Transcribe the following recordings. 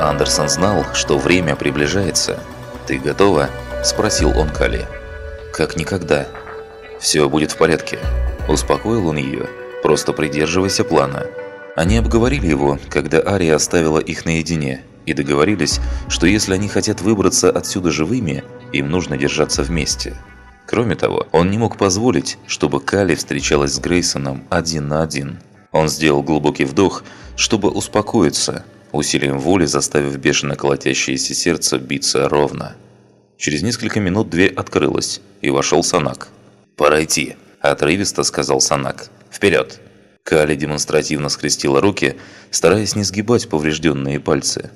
Андерсон знал, что время приближается. «Ты готова?» – спросил он Кали. «Как никогда». «Все будет в порядке», – успокоил он ее. «Просто придерживайся плана». Они обговорили его, когда Ария оставила их наедине, и договорились, что если они хотят выбраться отсюда живыми, им нужно держаться вместе. Кроме того, он не мог позволить, чтобы Кали встречалась с Грейсоном один на один. Он сделал глубокий вдох, чтобы успокоиться, усилием воли заставив бешено колотящееся сердце биться ровно. Через несколько минут дверь открылась, и вошел Санак. «Пора идти», – отрывисто сказал Санак. «Вперед!» Кали демонстративно скрестила руки, стараясь не сгибать поврежденные пальцы.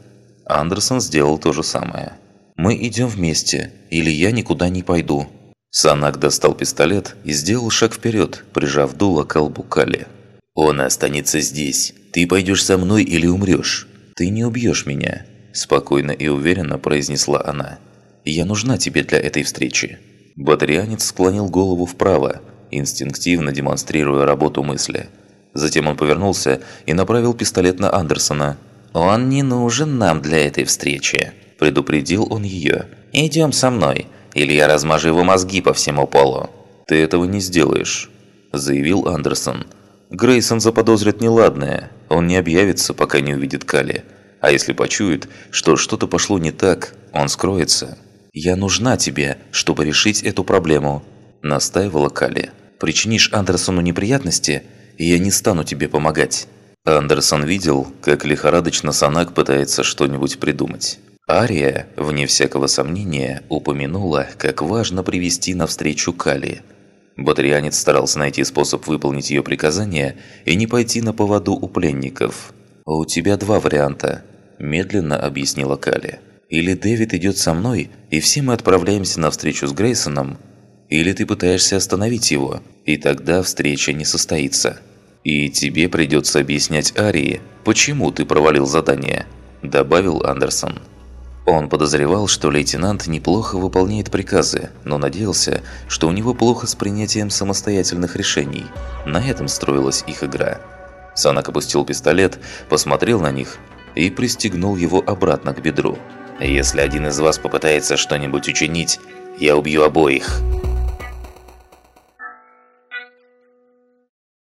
Андерсон сделал то же самое. «Мы идем вместе, или я никуда не пойду». Санак достал пистолет и сделал шаг вперед, прижав дуло к колбу Кали. «Он останется здесь. Ты пойдешь со мной или умрешь. Ты не убьешь меня», – спокойно и уверенно произнесла она. «Я нужна тебе для этой встречи». Батарианец склонил голову вправо, инстинктивно демонстрируя работу мысли – Затем он повернулся и направил пистолет на Андерсона. «Он не нужен нам для этой встречи», – предупредил он ее. «Идем со мной, или я размажу его мозги по всему полу». «Ты этого не сделаешь», – заявил Андерсон. «Грейсон заподозрит неладное. Он не объявится, пока не увидит Кали. А если почует, что что-то пошло не так, он скроется». «Я нужна тебе, чтобы решить эту проблему», – настаивала Кали. «Причинишь Андерсону неприятности – и я не стану тебе помогать». Андерсон видел, как лихорадочно Санак пытается что-нибудь придумать. Ария, вне всякого сомнения, упомянула, как важно привести навстречу Кали. Батарианец старался найти способ выполнить ее приказание и не пойти на поводу у пленников. «У тебя два варианта», – медленно объяснила Кали. «Или Дэвид идет со мной, и все мы отправляемся на встречу с Грейсоном, или ты пытаешься остановить его, и тогда встреча не состоится. И тебе придется объяснять Арии, почему ты провалил задание», – добавил Андерсон. Он подозревал, что лейтенант неплохо выполняет приказы, но надеялся, что у него плохо с принятием самостоятельных решений. На этом строилась их игра. Санак опустил пистолет, посмотрел на них и пристегнул его обратно к бедру. «Если один из вас попытается что-нибудь учинить, я убью обоих»,